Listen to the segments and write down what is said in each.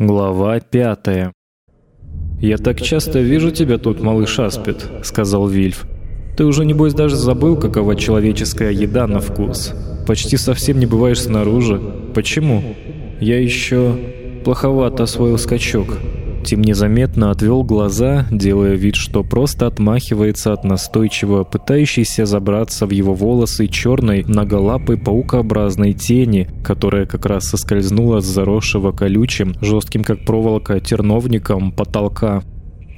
Глава пятая. «Я так часто вижу тебя тут, малыш Аспид», — сказал Вильф. «Ты уже, небось, даже забыл, какова человеческая еда на вкус. Почти совсем не бываешь снаружи. Почему? Я еще плоховато освоил скачок. Тим незаметно отвел глаза, делая вид, что просто отмахивается от настойчиво пытающейся забраться в его волосы черной многолапой паукообразной тени, которая как раз соскользнула с заросшего колючим, жестким как проволока, терновником потолка.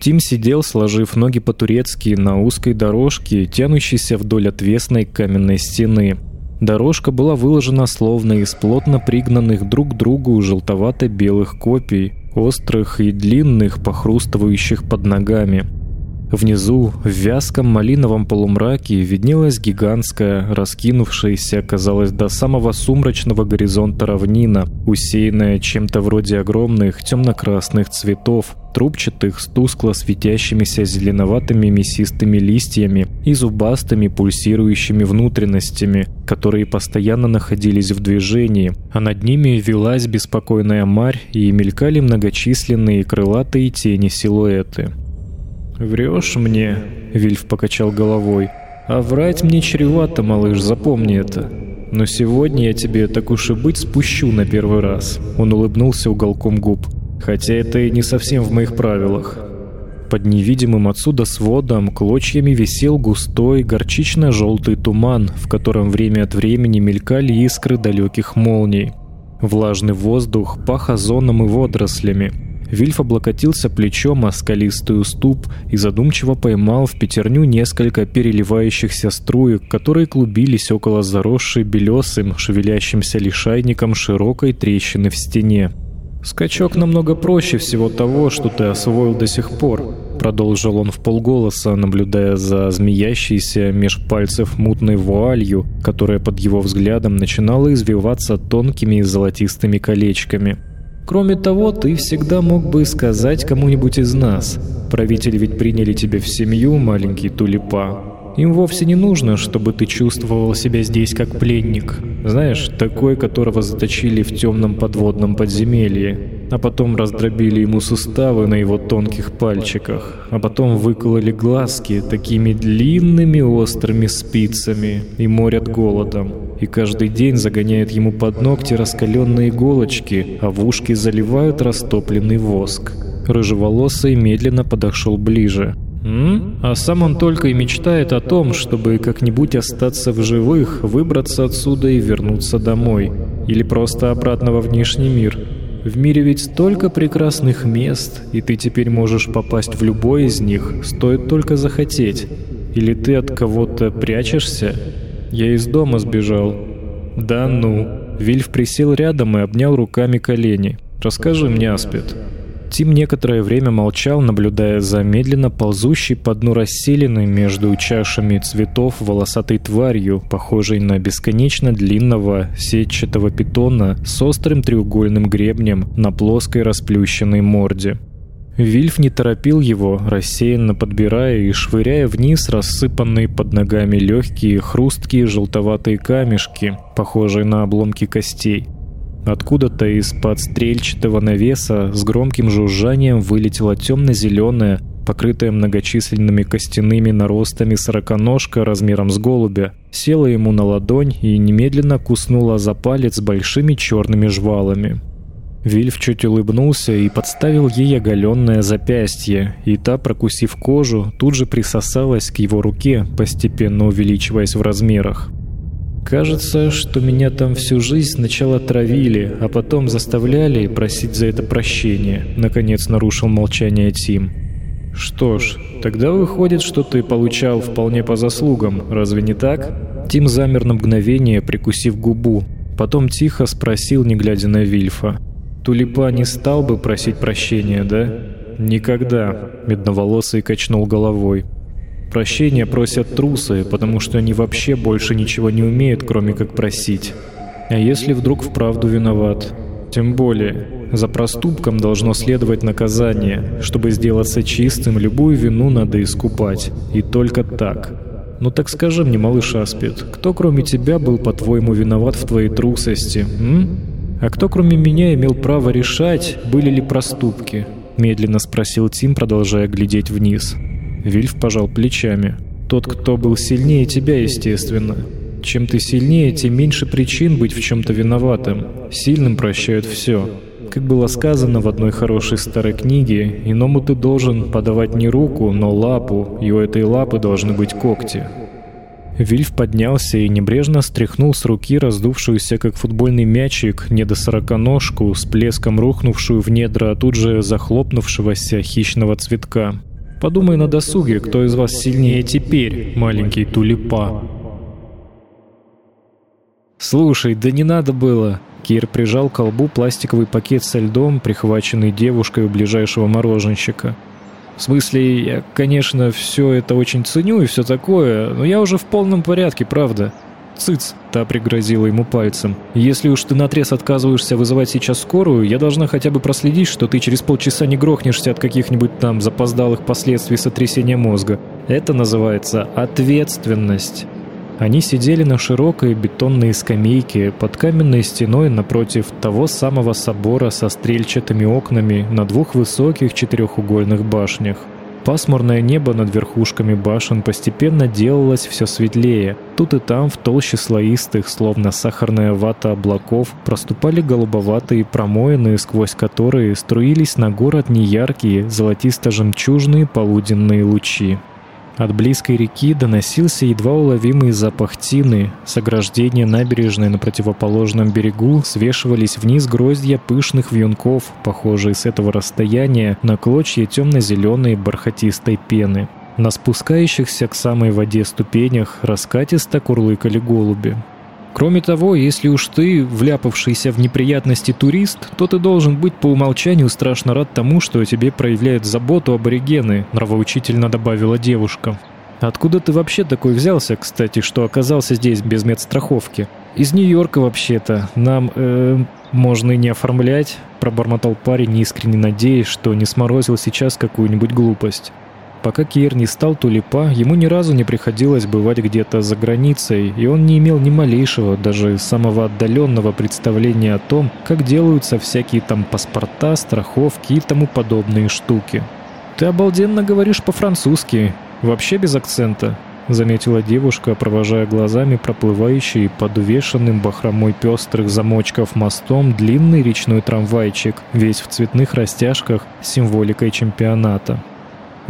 Тим сидел, сложив ноги по-турецки на узкой дорожке, тянущейся вдоль отвесной каменной стены. Дорожка была выложена словно из плотно пригнанных друг к другу желтовато-белых копий, острых и длинных, похрустывающих под ногами. Внизу, в вязком малиновом полумраке, виднелась гигантская, раскинувшаяся, казалось, до самого сумрачного горизонта равнина, усеянная чем-то вроде огромных темно-красных цветов, трубчатых с тускло светящимися зеленоватыми мясистыми листьями и зубастыми пульсирующими внутренностями, которые постоянно находились в движении, а над ними велась беспокойная марь и мелькали многочисленные крылатые тени-силуэты. «Врешь мне?» — Вильф покачал головой. «А врать мне чревато, малыш, запомни это. Но сегодня я тебе, так уж и быть, спущу на первый раз». Он улыбнулся уголком губ. «Хотя это и не совсем в моих правилах». Под невидимым отсюда сводом клочьями висел густой горчично-желтый туман, в котором время от времени мелькали искры далеких молний. Влажный воздух пах озоном и водорослями. Вильф облокотился плечом о скалистый уступ и задумчиво поймал в пятерню несколько переливающихся струек, которые клубились около заросшей белесым, шевелящимся лишайником широкой трещины в стене. «Скачок намного проще всего того, что ты освоил до сих пор», продолжил он в полголоса, наблюдая за змеящейся меж пальцев мутной вуалью, которая под его взглядом начинала извиваться тонкими золотистыми колечками. Кроме того, ты всегда мог бы сказать кому-нибудь из нас. Правители ведь приняли тебя в семью, маленький тулипа. Им вовсе не нужно, чтобы ты чувствовал себя здесь как пленник. Знаешь, такой, которого заточили в темном подводном подземелье а потом раздробили ему суставы на его тонких пальчиках, а потом выкололи глазки такими длинными острыми спицами и морят голодом, и каждый день загоняют ему под ногти раскаленные иголочки, а в ушки заливают растопленный воск. Рыжеволосый медленно подошел ближе. М? А сам он только и мечтает о том, чтобы как-нибудь остаться в живых, выбраться отсюда и вернуться домой. Или просто обратно во внешний мир. В мире ведь столько прекрасных мест, и ты теперь можешь попасть в любой из них, стоит только захотеть. Или ты от кого-то прячешься? Я из дома сбежал. Да ну. Вильф присел рядом и обнял руками колени. Расскажи мне, Аспид. Тим некоторое время молчал, наблюдая за медленно ползущей по дну расселены между чашами цветов волосатой тварью, похожей на бесконечно длинного сетчатого питона с острым треугольным гребнем на плоской расплющенной морде. Вильф не торопил его, рассеянно подбирая и швыряя вниз рассыпанные под ногами легкие, хрусткие желтоватые камешки, похожие на обломки костей. Откуда-то из-под стрельчатого навеса с громким жужжанием вылетела темно-зеленая, покрытая многочисленными костяными наростами сороконожка размером с голубя, села ему на ладонь и немедленно куснула за палец большими черными жвалами. Вильф чуть улыбнулся и подставил ей оголенное запястье, и та, прокусив кожу, тут же присосалась к его руке, постепенно увеличиваясь в размерах. Кажется, что меня там всю жизнь сначала травили, а потом заставляли просить за это прощения. Наконец нарушил молчание Тим. Что ж, тогда выходит, что ты получал вполне по заслугам, разве не так? Тим замер на мгновение, прикусив губу. Потом тихо спросил, не глядя на Вильфа. Тулипа не стал бы просить прощения, да? Никогда, медноволосый качнул головой. Прощения просят трусы, потому что они вообще больше ничего не умеют, кроме как просить. А если вдруг вправду виноват? Тем более, за проступком должно следовать наказание. Чтобы сделаться чистым, любую вину надо искупать. И только так. Ну так скажи мне, малыш Аспид, кто кроме тебя был, по-твоему, виноват в твоей трусости, м? «А кто кроме меня имел право решать, были ли проступки?» — медленно спросил Тим, продолжая глядеть вниз. Вильф пожал плечами. «Тот, кто был сильнее тебя, естественно. Чем ты сильнее, тем меньше причин быть в чем-то виноватым. Сильным прощают все. Как было сказано в одной хорошей старой книге, иному ты должен подавать не руку, но лапу, и у этой лапы должны быть когти. Вильф поднялся и небрежно стряхнул с руки раздувшуюся, как футбольный мячик, недосороконожку, с плеском рухнувшую в недра тут же захлопнувшегося хищного цветка. «Подумай на досуге, кто из вас сильнее теперь, маленький тулипа». «Слушай, да не надо было!» Кир прижал к колбу пластиковый пакет со льдом, прихваченный девушкой у ближайшего мороженщика. В смысле, я, конечно, все это очень ценю и все такое, но я уже в полном порядке, правда. Цыц, та пригрозила ему пальцем. Если уж ты наотрез отказываешься вызывать сейчас скорую, я должна хотя бы проследить, что ты через полчаса не грохнешься от каких-нибудь там запоздалых последствий сотрясения мозга. Это называется ответственность. Они сидели на широкой бетонной скамейке под каменной стеной напротив того самого собора со стрельчатыми окнами на двух высоких четырехугольных башнях. Пасмурное небо над верхушками башен постепенно делалось все светлее. Тут и там в толще слоистых, словно сахарная вата облаков, проступали голубоватые промоины, сквозь которые струились на город неяркие, золотисто-жемчужные полуденные лучи. От близкой реки доносился едва уловимый запах тины. С ограждения набережной на противоположном берегу свешивались вниз гроздья пышных вьюнков, похожие с этого расстояния на клочья темно-зеленой бархатистой пены. На спускающихся к самой воде ступенях раскатисто курлыкали голуби. Кроме того, если уж ты, вляпавшийся в неприятности турист, то ты должен быть по умолчанию страшно рад тому, что о тебе проявляют заботу аборигены, нравоучительно добавила девушка. Откуда ты вообще такой взялся, кстати, что оказался здесь без медстраховки? Из Нью-Йорка вообще-то. Нам, э, можно и не оформлять, пробормотал парень, искренне надеясь, что не сморозил сейчас какую-нибудь глупость. Пока Кир не стал тулипа, ему ни разу не приходилось бывать где-то за границей, и он не имел ни малейшего, даже самого отдаленного представления о том, как делаются всякие там паспорта, страховки и тому подобные штуки. «Ты обалденно говоришь по-французски, вообще без акцента», — заметила девушка, провожая глазами проплывающий под увешанным бахромой пестрых замочков мостом длинный речной трамвайчик, весь в цветных растяжках с символикой чемпионата.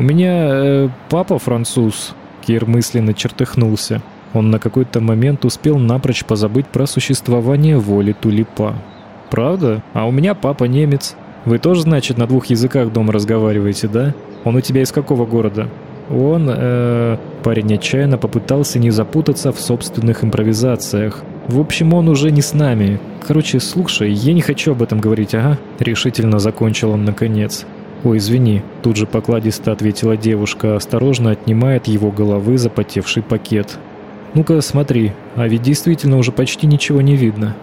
«У меня э, папа француз», — Кир мысленно чертыхнулся. Он на какой-то момент успел напрочь позабыть про существование воли тулипа. «Правда? А у меня папа немец. Вы тоже, значит, на двух языках дома разговариваете, да? Он у тебя из какого города?» Он, э, парень отчаянно попытался не запутаться в собственных импровизациях. В общем, он уже не с нами. Короче, слушай, я не хочу об этом говорить, ага. Решительно закончил он наконец. «Ой, извини», — тут же покладисто ответила девушка, осторожно отнимая от его головы запотевший пакет. «Ну-ка, смотри, а ведь действительно уже почти ничего не видно».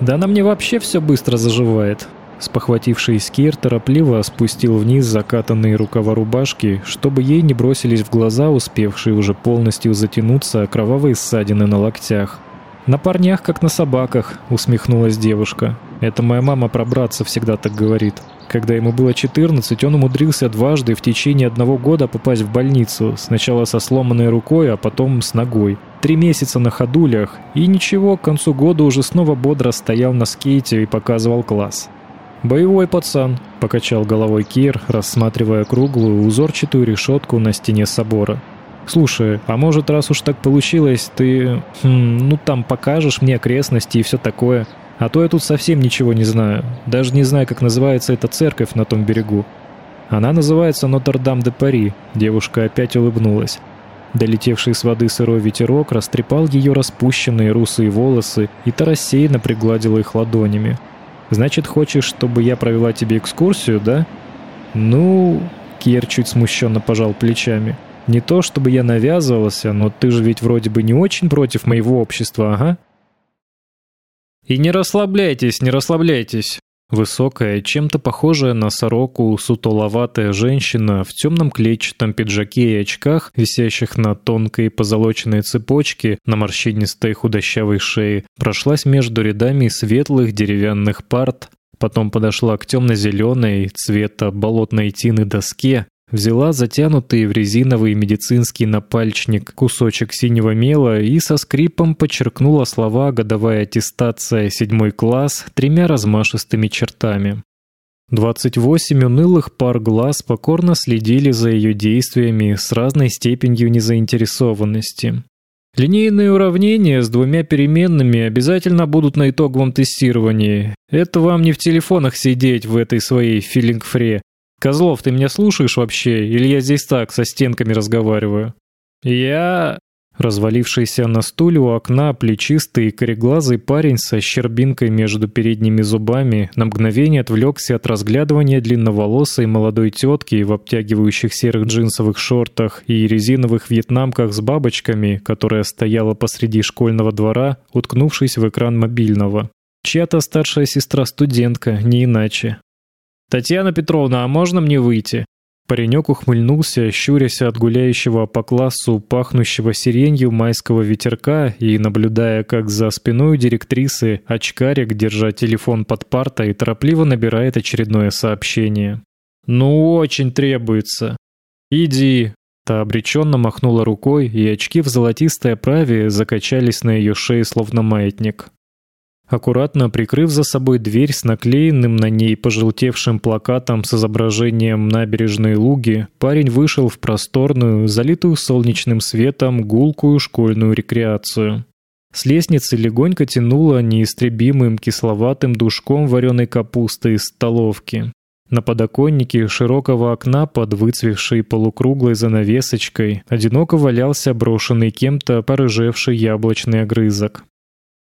«Да на мне вообще все быстро заживает», Спохватившись, Кир торопливо спустил вниз закатанные рукава рубашки, чтобы ей не бросились в глаза успевшие уже полностью затянуться кровавые ссадины на локтях. «На парнях, как на собаках», — усмехнулась девушка. «Это моя мама про братца всегда так говорит». Когда ему было 14, он умудрился дважды в течение одного года попасть в больницу, сначала со сломанной рукой, а потом с ногой. Три месяца на ходулях, и ничего, к концу года уже снова бодро стоял на скейте и показывал класс. «Боевой пацан», — покачал головой Кир, рассматривая круглую узорчатую решетку на стене собора. «Слушай, а может, раз уж так получилось, ты, хм, ну там покажешь мне окрестности и все такое?» А то я тут совсем ничего не знаю. Даже не знаю, как называется эта церковь на том берегу. Она называется Нотр-Дам-де-Пари. Девушка опять улыбнулась. Долетевший с воды сырой ветерок растрепал ее распущенные русые волосы, и та рассеянно пригладила их ладонями. «Значит, хочешь, чтобы я провела тебе экскурсию, да?» «Ну...» — Кьер чуть смущенно пожал плечами. «Не то, чтобы я навязывался, но ты же ведь вроде бы не очень против моего общества, ага?» «И не расслабляйтесь, не расслабляйтесь!» Высокая, чем-то похожая на сороку, сутуловатая женщина в темном клетчатом пиджаке и очках, висящих на тонкой позолоченной цепочке на морщинистой худощавой шее, прошлась между рядами светлых деревянных парт, потом подошла к темно-зеленой цвета болотной тины доске, взяла затянутый в резиновый медицинский напальчник кусочек синего мела и со скрипом подчеркнула слова «годовая аттестация, седьмой класс» тремя размашистыми чертами. 28 унылых пар глаз покорно следили за ее действиями с разной степенью незаинтересованности. Линейные уравнения с двумя переменными обязательно будут на итоговом тестировании. Это вам не в телефонах сидеть в этой своей филингфре. Козлов, ты меня слушаешь вообще, или я здесь так со стенками разговариваю? Я Развалившийся на стуле у окна плечистый и кореглазый парень со щербинкой между передними зубами на мгновение отвлекся от разглядывания длинноволосой молодой тетки в обтягивающих серых джинсовых шортах и резиновых вьетнамках с бабочками, которая стояла посреди школьного двора, уткнувшись в экран мобильного. Чья-то старшая сестра-студентка, не иначе. «Татьяна Петровна, а можно мне выйти?» Паренек ухмыльнулся, щурясь от гуляющего по классу пахнущего сиренью майского ветерка и наблюдая, как за спиной директрисы очкарик, держа телефон под партой, торопливо набирает очередное сообщение. «Ну, очень требуется». «Иди». Та обреченно махнула рукой, и очки в золотистой оправе закачались на ее шее, словно маятник. Аккуратно прикрыв за собой дверь с наклеенным на ней пожелтевшим плакатом с изображением набережной луги, парень вышел в просторную, залитую солнечным светом, гулкую школьную рекреацию. С лестницы легонько тянуло неистребимым кисловатым душком вареной капусты из столовки. На подоконнике широкого окна под выцвевшей полукруглой занавесочкой одиноко валялся брошенный кем-то порыжевший яблочный огрызок.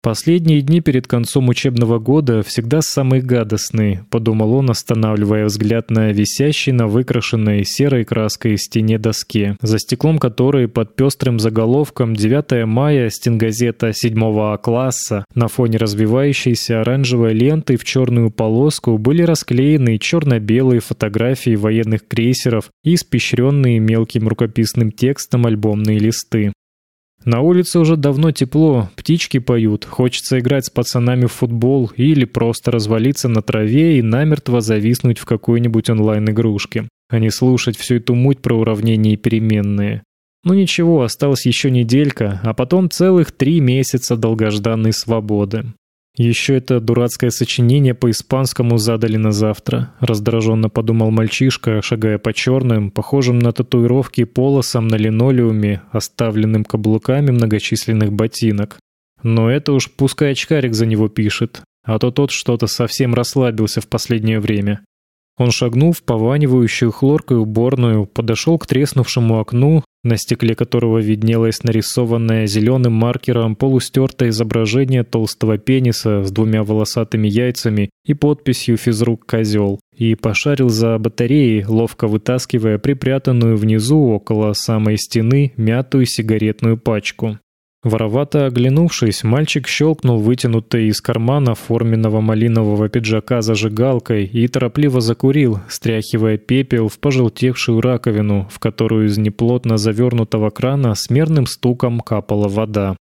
Последние дни перед концом учебного года всегда самые гадостные, подумал он, останавливая взгляд на висящий на выкрашенной серой краской стене доске, за стеклом которой под пестрым заголовком 9 мая стенгазета 7 А класса на фоне развивающейся оранжевой ленты в черную полоску были расклеены черно-белые фотографии военных крейсеров и испещренные мелким рукописным текстом альбомные листы. На улице уже давно тепло, птички поют, хочется играть с пацанами в футбол или просто развалиться на траве и намертво зависнуть в какой-нибудь онлайн-игрушке, а не слушать всю эту муть про уравнения и переменные. Ну ничего, осталась еще неделька, а потом целых три месяца долгожданной свободы. Еще это дурацкое сочинение по испанскому задали на завтра, раздраженно подумал мальчишка, шагая по черным, похожим на татуировки полосам на линолеуме, оставленным каблуками многочисленных ботинок. Но это уж пускай очкарик за него пишет, а то тот что-то совсем расслабился в последнее время. Он шагнул в пованивающую хлоркой уборную, подошел к треснувшему окну, на стекле которого виднелось нарисованное зеленым маркером полустертое изображение толстого пениса с двумя волосатыми яйцами и подписью «Физрук козел», и пошарил за батареей, ловко вытаскивая припрятанную внизу около самой стены мятую сигаретную пачку. Воровато оглянувшись, мальчик щелкнул вытянутой из кармана форменного малинового пиджака зажигалкой и торопливо закурил, стряхивая пепел в пожелтевшую раковину, в которую из неплотно завернутого крана с мерным стуком капала вода.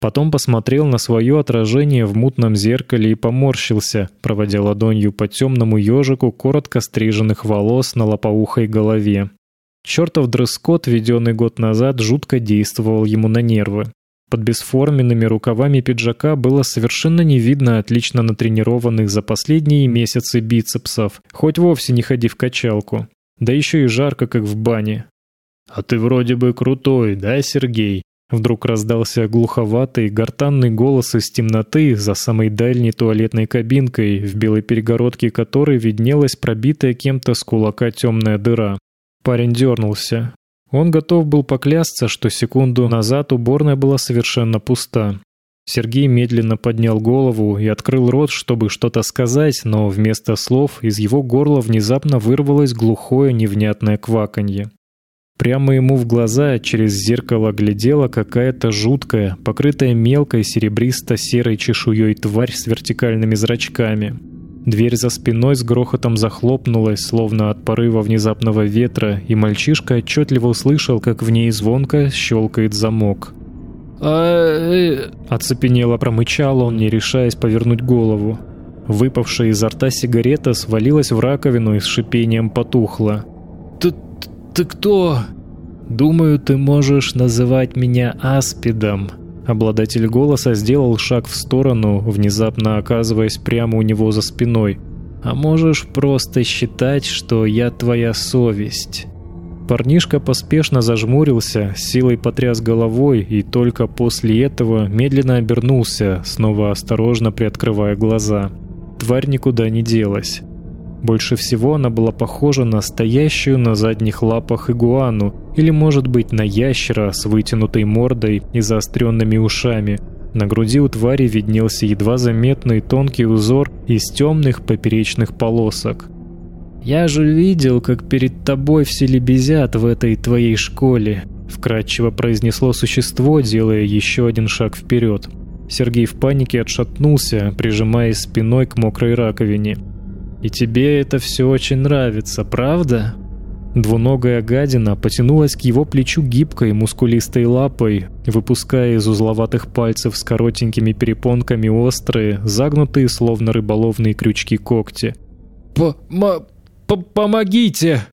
Потом посмотрел на свое отражение в мутном зеркале и поморщился, проводя ладонью по темному ежику коротко стриженных волос на лопоухой голове. Чертов дресс-код, введенный год назад, жутко действовал ему на нервы. Под бесформенными рукавами пиджака было совершенно не видно отлично натренированных за последние месяцы бицепсов, хоть вовсе не ходи в качалку. Да еще и жарко, как в бане. «А ты вроде бы крутой, да, Сергей?» Вдруг раздался глуховатый, гортанный голос из темноты за самой дальней туалетной кабинкой, в белой перегородке которой виднелась пробитая кем-то с кулака темная дыра. Парень дернулся. Он готов был поклясться, что секунду назад уборная была совершенно пуста. Сергей медленно поднял голову и открыл рот, чтобы что-то сказать, но вместо слов из его горла внезапно вырвалось глухое невнятное кваканье. Прямо ему в глаза через зеркало глядела какая-то жуткая, покрытая мелкой серебристо-серой чешуей тварь с вертикальными зрачками. Дверь за спиной с грохотом захлопнулась, словно от порыва внезапного ветра, и мальчишка отчетливо услышал, как в ней звонко щелкает замок. А... Э, Оцепенело промычал он, не решаясь повернуть голову. Выпавшая изо рта сигарета свалилась в раковину и с шипением потухла. «Ты... ты кто?» «Думаю, ты можешь называть меня Аспидом». Обладатель голоса сделал шаг в сторону, внезапно оказываясь прямо у него за спиной. «А можешь просто считать, что я твоя совесть». Парнишка поспешно зажмурился, силой потряс головой и только после этого медленно обернулся, снова осторожно приоткрывая глаза. Тварь никуда не делась. Больше всего она была похожа на стоящую на задних лапах игуану или, может быть, на ящера с вытянутой мордой и заостренными ушами. На груди у твари виднелся едва заметный тонкий узор из темных поперечных полосок. «Я же видел, как перед тобой все лебезят в этой твоей школе», — вкратчиво произнесло существо, делая еще один шаг вперед. Сергей в панике отшатнулся, прижимаясь спиной к мокрой раковине. «И тебе это все очень нравится, правда?» Двуногая гадина потянулась к его плечу гибкой, мускулистой лапой, выпуская из узловатых пальцев с коротенькими перепонками острые, загнутые, словно рыболовные крючки когти. «По-ма... «Помогите!»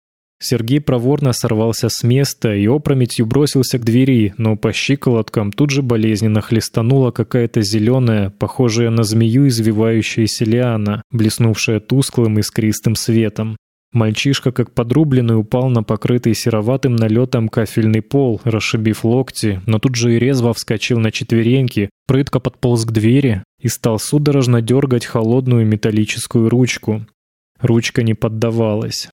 Сергей проворно сорвался с места и опрометью бросился к двери, но по щиколоткам тут же болезненно хлестанула какая-то зеленая, похожая на змею извивающаяся лиана, блеснувшая тусклым искристым светом. Мальчишка, как подрубленный, упал на покрытый сероватым налетом кафельный пол, расшибив локти, но тут же и резво вскочил на четвереньки, прытко подполз к двери и стал судорожно дергать холодную металлическую ручку. Ручка не поддавалась.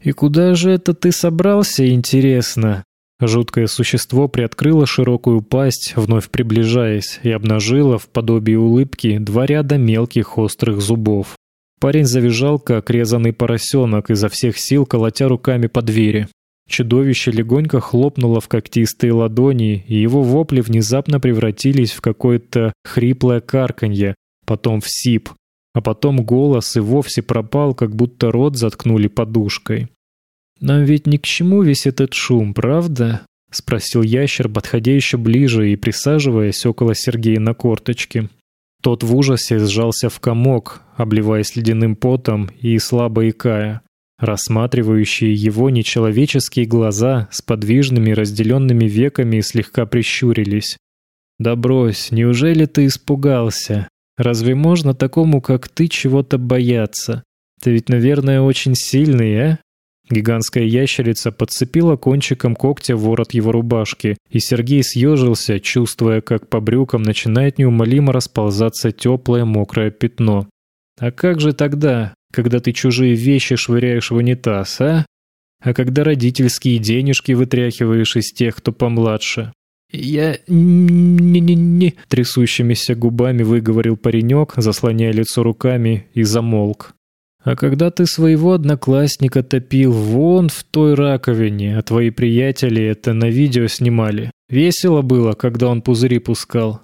«И куда же это ты собрался, интересно?» Жуткое существо приоткрыло широкую пасть, вновь приближаясь, и обнажило в подобии улыбки два ряда мелких острых зубов. Парень завизжал, как резанный поросенок, изо всех сил колотя руками по двери. Чудовище легонько хлопнуло в когтистые ладони, и его вопли внезапно превратились в какое-то хриплое карканье, потом в сип, а потом голос и вовсе пропал, как будто рот заткнули подушкой. «Нам ведь ни к чему весь этот шум, правда?» — спросил ящер, подходя еще ближе и присаживаясь около Сергея на корточке. Тот в ужасе сжался в комок, обливаясь ледяным потом и слабо икая. Рассматривающие его нечеловеческие глаза с подвижными разделенными веками слегка прищурились. «Да брось, неужели ты испугался? Разве можно такому, как ты, чего-то бояться? Ты ведь, наверное, очень сильный, а? Гигантская ящерица подцепила кончиком когтя ворот его рубашки, и Сергей съежился, чувствуя, как по брюкам начинает неумолимо расползаться теплое мокрое пятно. А как же тогда, когда ты чужие вещи швыряешь в унитаз, а? А когда родительские денежки вытряхиваешь из тех, кто помладше? «Я... не-не-не...» Трясущимися губами выговорил паренек, заслоняя лицо руками, и замолк. «А когда ты своего одноклассника топил вон в той раковине, а твои приятели это на видео снимали, весело было, когда он пузыри пускал.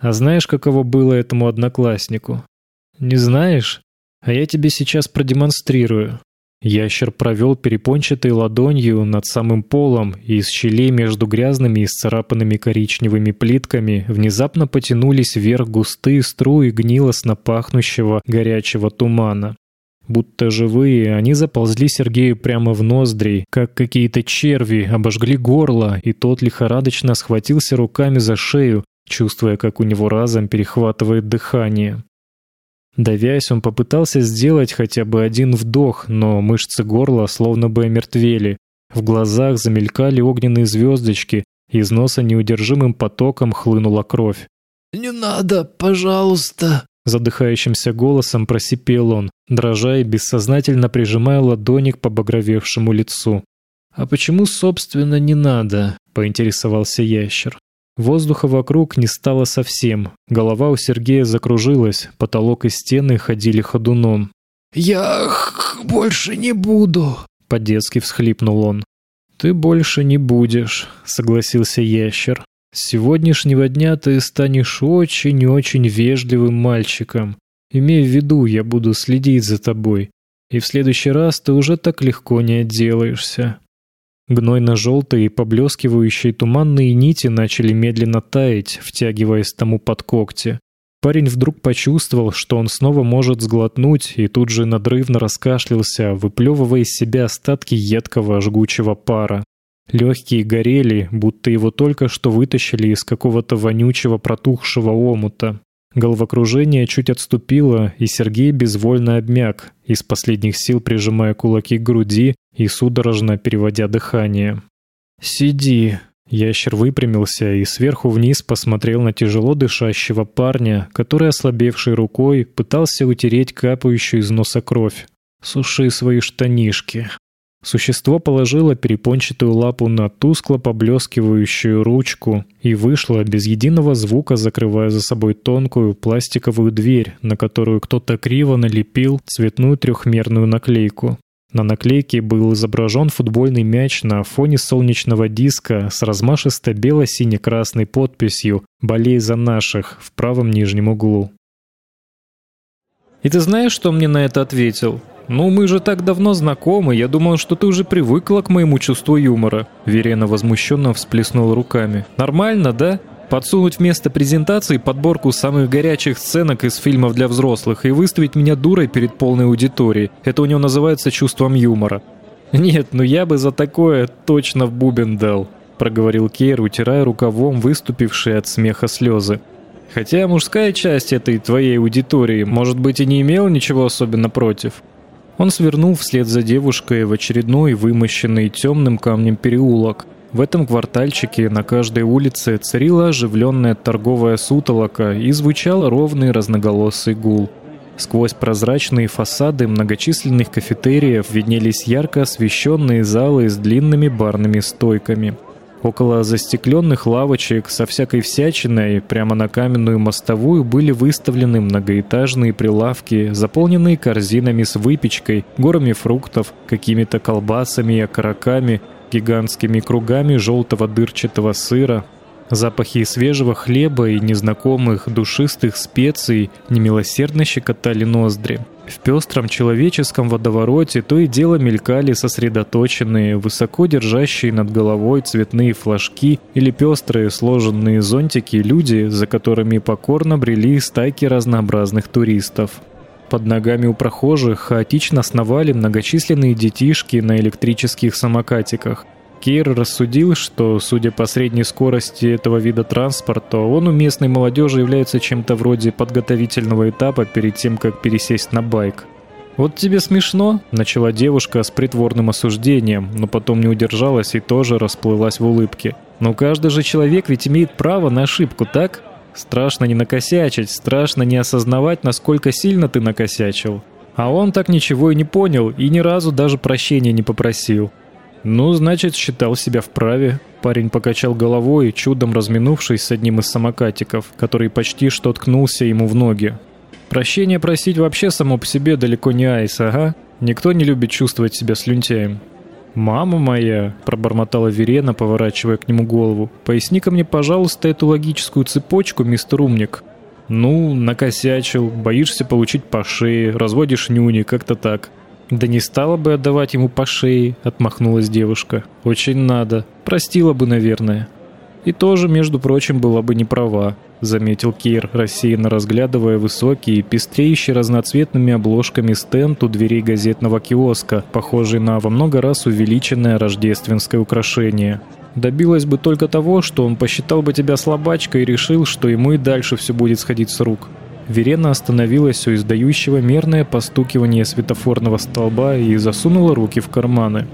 А знаешь, каково было этому однокласснику? Не знаешь? А я тебе сейчас продемонстрирую. Ящер провел перепончатой ладонью над самым полом, и из щелей между грязными и сцарапанными коричневыми плитками внезапно потянулись вверх густые струи гнилостно пахнущего горячего тумана. Будто живые, они заползли Сергею прямо в ноздри, как какие-то черви, обожгли горло, и тот лихорадочно схватился руками за шею, чувствуя, как у него разом перехватывает дыхание. Давясь, он попытался сделать хотя бы один вдох, но мышцы горла словно бы омертвели. В глазах замелькали огненные звездочки, из носа неудержимым потоком хлынула кровь. «Не надо, пожалуйста!» Задыхающимся голосом просипел он, дрожа и бессознательно прижимая ладони к побагровевшему лицу. «А почему, собственно, не надо?» — поинтересовался ящер. Воздуха вокруг не стало совсем. Голова у Сергея закружилась, потолок и стены ходили ходуном. «Я больше не буду», — по-детски всхлипнул он. «Ты больше не будешь», — согласился ящер. «С сегодняшнего дня ты станешь очень-очень вежливым мальчиком. Имей в виду, я буду следить за тобой, и в следующий раз ты уже так легко не отделаешься». Гнойно-желтые, поблескивающие туманные нити начали медленно таять, втягиваясь тому под когти. Парень вдруг почувствовал, что он снова может сглотнуть, и тут же надрывно раскашлялся, выплевывая из себя остатки едкого жгучего пара. Легкие горели, будто его только что вытащили из какого-то вонючего протухшего омута. Головокружение чуть отступило, и Сергей безвольно обмяк, из последних сил прижимая кулаки к груди и судорожно переводя дыхание. «Сиди!» Ящер выпрямился и сверху вниз посмотрел на тяжело дышащего парня, который, ослабевшей рукой, пытался утереть капающую из носа кровь. «Суши свои штанишки!» Существо положило перепончатую лапу на тускло поблескивающую ручку и вышло без единого звука, закрывая за собой тонкую пластиковую дверь, на которую кто-то криво налепил цветную трехмерную наклейку. На наклейке был изображен футбольный мяч на фоне солнечного диска с размашисто бело-сине-красной подписью «Болей за наших» в правом нижнем углу. «И ты знаешь, что мне на это ответил?» «Ну, мы же так давно знакомы, я думал, что ты уже привыкла к моему чувству юмора». Верена возмущенно всплеснула руками. «Нормально, да? Подсунуть вместо презентации подборку самых горячих сценок из фильмов для взрослых и выставить меня дурой перед полной аудиторией. Это у него называется чувством юмора». «Нет, ну я бы за такое точно в бубен дал», — проговорил Кейр, утирая рукавом выступившие от смеха слезы. «Хотя мужская часть этой твоей аудитории, может быть, и не имела ничего особенно против». Он свернул вслед за девушкой в очередной вымощенный темным камнем переулок. В этом квартальчике на каждой улице царила оживленная торговая сутолока и звучал ровный разноголосый гул. Сквозь прозрачные фасады многочисленных кафетериев виднелись ярко освещенные залы с длинными барными стойками – Около застекленных лавочек со всякой всячиной прямо на каменную мостовую были выставлены многоэтажные прилавки, заполненные корзинами с выпечкой, горами фруктов, какими-то колбасами и окороками, гигантскими кругами желтого дырчатого сыра. Запахи свежего хлеба и незнакомых душистых специй немилосердно щекотали ноздри. В пестром человеческом водовороте то и дело мелькали сосредоточенные, высоко держащие над головой цветные флажки или пестрые сложенные зонтики люди, за которыми покорно брели стайки разнообразных туристов. Под ногами у прохожих хаотично сновали многочисленные детишки на электрических самокатиках – Кейр рассудил, что, судя по средней скорости этого вида транспорта, он у местной молодежи является чем-то вроде подготовительного этапа перед тем, как пересесть на байк. «Вот тебе смешно?» – начала девушка с притворным осуждением, но потом не удержалась и тоже расплылась в улыбке. «Но каждый же человек ведь имеет право на ошибку, так? Страшно не накосячить, страшно не осознавать, насколько сильно ты накосячил. А он так ничего и не понял, и ни разу даже прощения не попросил. «Ну, значит, считал себя вправе». Парень покачал головой, чудом разминувшись с одним из самокатиков, который почти что ткнулся ему в ноги. «Прощение просить вообще само по себе далеко не айс, ага. Никто не любит чувствовать себя слюнтяем». «Мама моя», — пробормотала Верена, поворачивая к нему голову, — «поясни-ка мне, пожалуйста, эту логическую цепочку, мистер Умник». «Ну, накосячил, боишься получить по шее, разводишь нюни, как-то так». «Да не стала бы отдавать ему по шее», — отмахнулась девушка. «Очень надо. Простила бы, наверное». «И тоже, между прочим, была бы не права», — заметил Кир, рассеянно разглядывая высокий, пестреющий разноцветными обложками стенд у дверей газетного киоска, похожий на во много раз увеличенное рождественское украшение. «Добилась бы только того, что он посчитал бы тебя слабачкой и решил, что ему и дальше все будет сходить с рук». Верена остановилась у издающего мерное постукивание светофорного столба и засунула руки в карманы.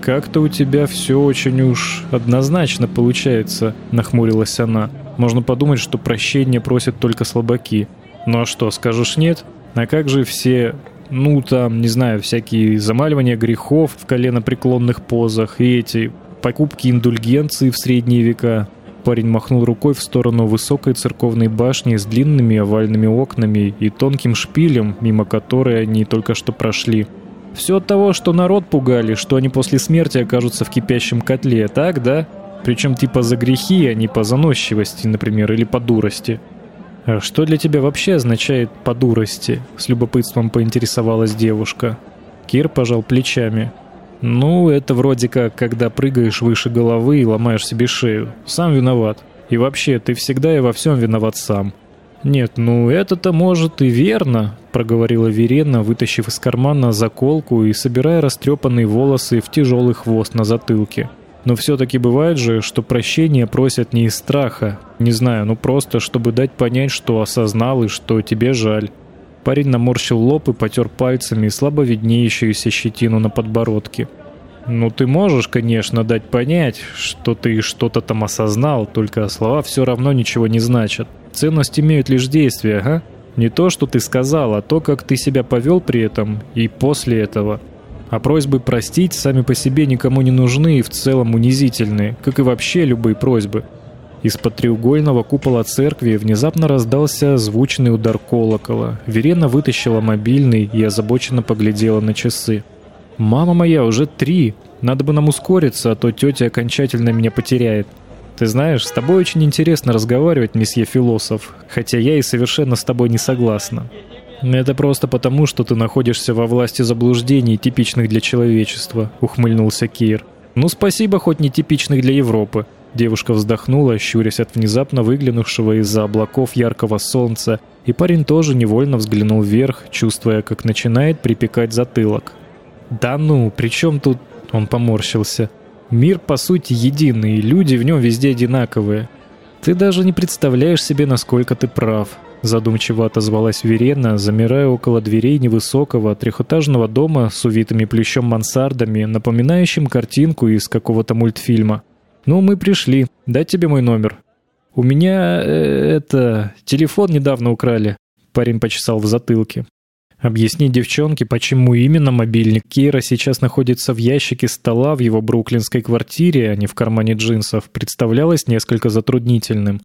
«Как-то у тебя все очень уж однозначно получается», — нахмурилась она. «Можно подумать, что прощения просят только слабаки. Ну а что, скажешь нет? А как же все ну там, не знаю, всякие замаливания грехов в коленопреклонных позах и эти покупки индульгенции в средние века. Парень махнул рукой в сторону высокой церковной башни с длинными овальными окнами и тонким шпилем, мимо которой они только что прошли. Все от того, что народ пугали, что они после смерти окажутся в кипящем котле, так, да? Причем типа за грехи, а не по заносчивости, например, или по дурости. «А что для тебя вообще означает «по дурости»?» — с любопытством поинтересовалась девушка. Кир пожал плечами. «Ну, это вроде как, когда прыгаешь выше головы и ломаешь себе шею. Сам виноват. И вообще, ты всегда и во всем виноват сам». «Нет, ну это-то может и верно», — проговорила Верена, вытащив из кармана заколку и собирая растрепанные волосы в тяжелый хвост на затылке. Но все-таки бывает же, что прощения просят не из страха. Не знаю, ну просто, чтобы дать понять, что осознал и что тебе жаль. Парень наморщил лоб и потер пальцами слабо виднеющуюся щетину на подбородке. «Ну ты можешь, конечно, дать понять, что ты что-то там осознал, только слова все равно ничего не значат. Ценность имеют лишь действия, ага? Не то, что ты сказал, а то, как ты себя повел при этом и после этого. А просьбы простить сами по себе никому не нужны и в целом унизительны, как и вообще любые просьбы. Из-под треугольного купола церкви внезапно раздался звучный удар колокола. Верена вытащила мобильный и озабоченно поглядела на часы. «Мама моя, уже три! Надо бы нам ускориться, а то тетя окончательно меня потеряет. Ты знаешь, с тобой очень интересно разговаривать, месье философ, хотя я и совершенно с тобой не согласна. «Это просто потому, что ты находишься во власти заблуждений, типичных для человечества», — ухмыльнулся Кир. «Ну, спасибо, хоть не типичных для Европы». Девушка вздохнула, щурясь от внезапно выглянувшего из-за облаков яркого солнца, и парень тоже невольно взглянул вверх, чувствуя, как начинает припекать затылок. «Да ну, при чем тут...» — он поморщился. «Мир, по сути, единый, и люди в нем везде одинаковые. Ты даже не представляешь себе, насколько ты прав. Задумчиво отозвалась Верена, замирая около дверей невысокого трехэтажного дома с увитыми плющом мансардами, напоминающим картинку из какого-то мультфильма. «Ну, мы пришли. Дать тебе мой номер». «У меня... Э, это... телефон недавно украли». Парень почесал в затылке. Объяснить девчонке, почему именно мобильник Кира сейчас находится в ящике стола в его бруклинской квартире, а не в кармане джинсов, представлялось несколько затруднительным.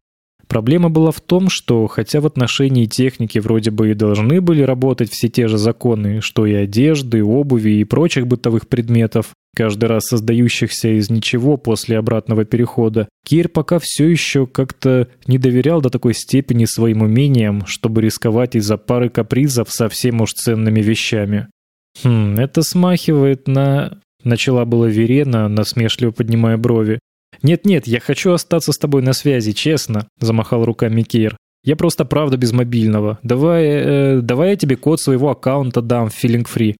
Проблема была в том, что хотя в отношении техники вроде бы и должны были работать все те же законы, что и одежды, обуви и прочих бытовых предметов, каждый раз создающихся из ничего после обратного перехода, Кир пока все еще как-то не доверял до такой степени своим умениям, чтобы рисковать из-за пары капризов совсем уж ценными вещами. «Хм, это смахивает на...» — начала была Верена, насмешливо поднимая брови. «Нет-нет, я хочу остаться с тобой на связи, честно», — замахал руками Кир. «Я просто правда без мобильного. Давай, э, давай я тебе код своего аккаунта дам в Feeling Free».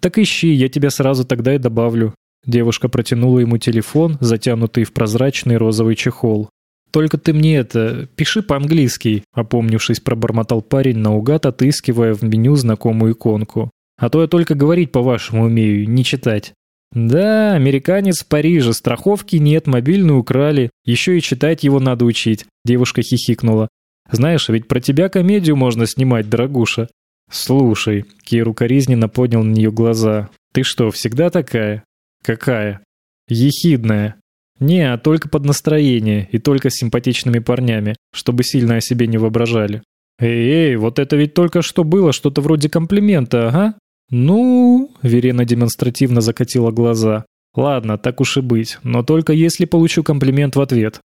«Так ищи, я тебя сразу тогда и добавлю». Девушка протянула ему телефон, затянутый в прозрачный розовый чехол. «Только ты мне это... пиши по-английски», — опомнившись, пробормотал парень наугад, отыскивая в меню знакомую иконку. «А то я только говорить по-вашему умею, не читать». «Да, американец в Париже, страховки нет, мобильный украли, еще и читать его надо учить», — девушка хихикнула. «Знаешь, ведь про тебя комедию можно снимать, дорогуша». «Слушай», — Кир укоризненно поднял на нее глаза, «ты что, всегда такая?» «Какая?» «Ехидная». «Не, а только под настроение и только с симпатичными парнями, чтобы сильно о себе не воображали». «Эй, эй, вот это ведь только что было что-то вроде комплимента, ага?» «Ну...» — Верена демонстративно закатила глаза. «Ладно, так уж и быть, но только если получу комплимент в ответ».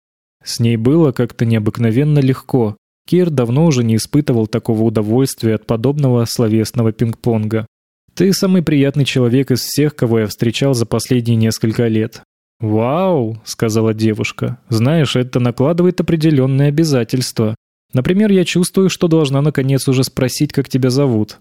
С ней было как-то необыкновенно легко. Кир давно уже не испытывал такого удовольствия от подобного словесного пинг-понга. «Ты самый приятный человек из всех, кого я встречал за последние несколько лет». «Вау!» — сказала девушка. «Знаешь, это накладывает определенные обязательства. Например, я чувствую, что должна наконец уже спросить, как тебя зовут.